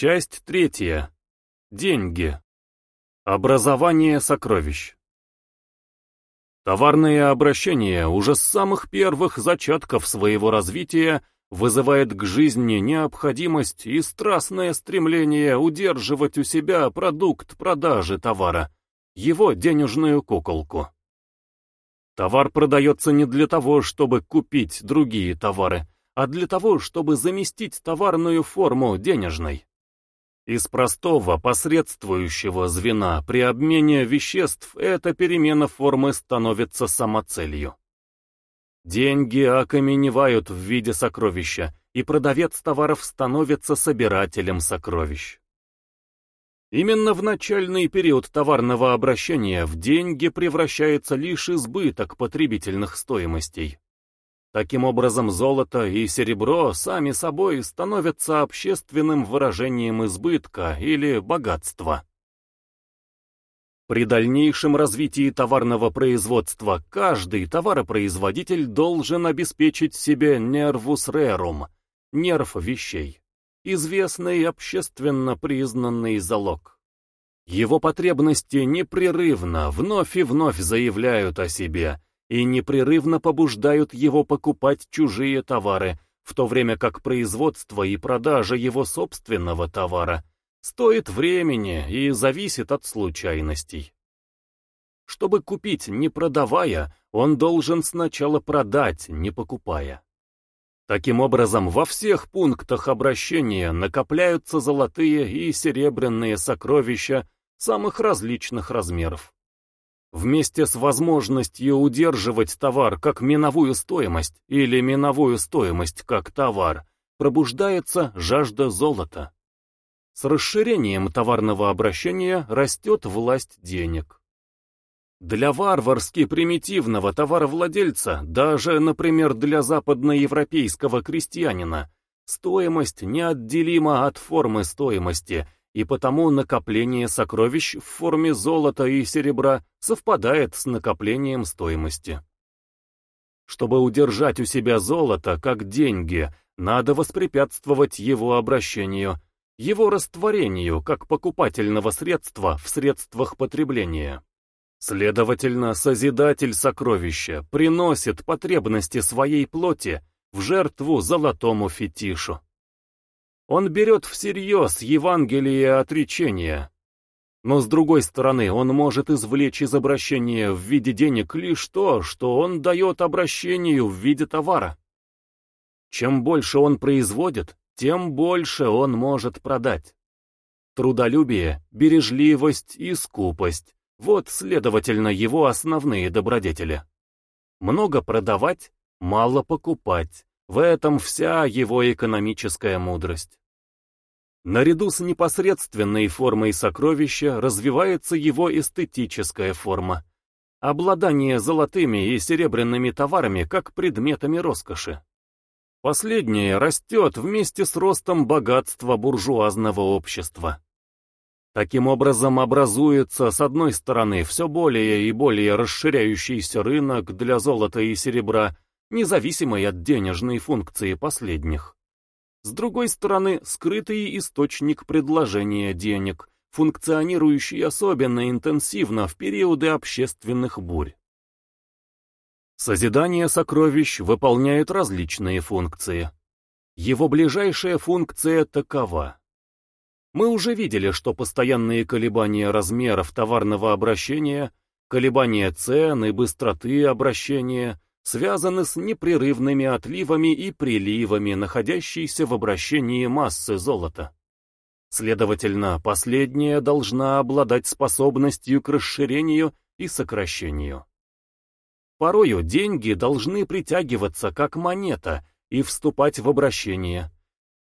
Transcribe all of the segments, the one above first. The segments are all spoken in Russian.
Часть третья. Деньги. Образование сокровищ. Товарное обращение уже с самых первых зачатков своего развития вызывает к жизни необходимость и страстное стремление удерживать у себя продукт продажи товара, его денежную куколку. Товар продается не для того, чтобы купить другие товары, а для того, чтобы заместить товарную форму денежной. Из простого посредствующего звена при обмене веществ эта перемена формы становится самоцелью. Деньги окаменевают в виде сокровища, и продавец товаров становится собирателем сокровищ. Именно в начальный период товарного обращения в деньги превращается лишь избыток потребительных стоимостей. Таким образом, золото и серебро сами собой становятся общественным выражением избытка или богатства. При дальнейшем развитии товарного производства каждый товаропроизводитель должен обеспечить себе нервус рерум, нерв вещей, известный общественно признанный залог. Его потребности непрерывно, вновь и вновь заявляют о себе – и непрерывно побуждают его покупать чужие товары, в то время как производство и продажа его собственного товара стоит времени и зависит от случайностей. Чтобы купить не продавая, он должен сначала продать, не покупая. Таким образом, во всех пунктах обращения накопляются золотые и серебряные сокровища самых различных размеров. Вместе с возможностью удерживать товар как миновую стоимость или миновую стоимость как товар, пробуждается жажда золота. С расширением товарного обращения растет власть денег. Для варварски примитивного товаровладельца, даже, например, для западноевропейского крестьянина, стоимость неотделима от формы стоимости – и потому накопление сокровищ в форме золота и серебра совпадает с накоплением стоимости. Чтобы удержать у себя золото как деньги, надо воспрепятствовать его обращению, его растворению как покупательного средства в средствах потребления. Следовательно, Созидатель сокровища приносит потребности своей плоти в жертву золотому фетишу. Он берет всерьез Евангелие отречения. Но с другой стороны, он может извлечь из обращения в виде денег лишь то, что он дает обращению в виде товара. Чем больше он производит, тем больше он может продать. Трудолюбие, бережливость и скупость – вот, следовательно, его основные добродетели. Много продавать, мало покупать. В этом вся его экономическая мудрость. Наряду с непосредственной формой сокровища развивается его эстетическая форма. Обладание золотыми и серебряными товарами как предметами роскоши. Последнее растет вместе с ростом богатства буржуазного общества. Таким образом образуется, с одной стороны, все более и более расширяющийся рынок для золота и серебра, независимый от денежной функции последних. С другой стороны, скрытый источник предложения денег, функционирующий особенно интенсивно в периоды общественных бурь. Созидание сокровищ выполняет различные функции. Его ближайшая функция такова. Мы уже видели, что постоянные колебания размеров товарного обращения, колебания цен и быстроты обращения связаны с непрерывными отливами и приливами находящейся в обращении массы золота. Следовательно, последняя должна обладать способностью к расширению и сокращению. Порою деньги должны притягиваться как монета и вступать в обращение.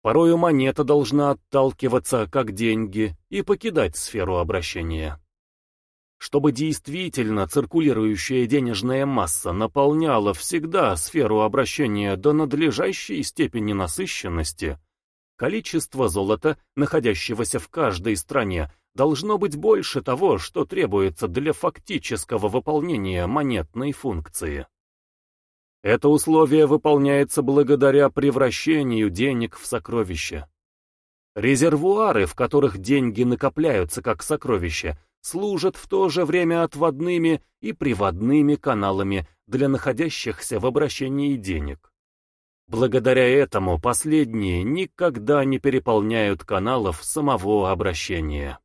Порою монета должна отталкиваться как деньги и покидать сферу обращения. Чтобы действительно циркулирующая денежная масса наполняла всегда сферу обращения до надлежащей степени насыщенности, количество золота, находящегося в каждой стране, должно быть больше того, что требуется для фактического выполнения монетной функции. Это условие выполняется благодаря превращению денег в сокровища. Резервуары, в которых деньги накопляются как сокровища, служат в то же время отводными и приводными каналами для находящихся в обращении денег. Благодаря этому последние никогда не переполняют каналов самого обращения.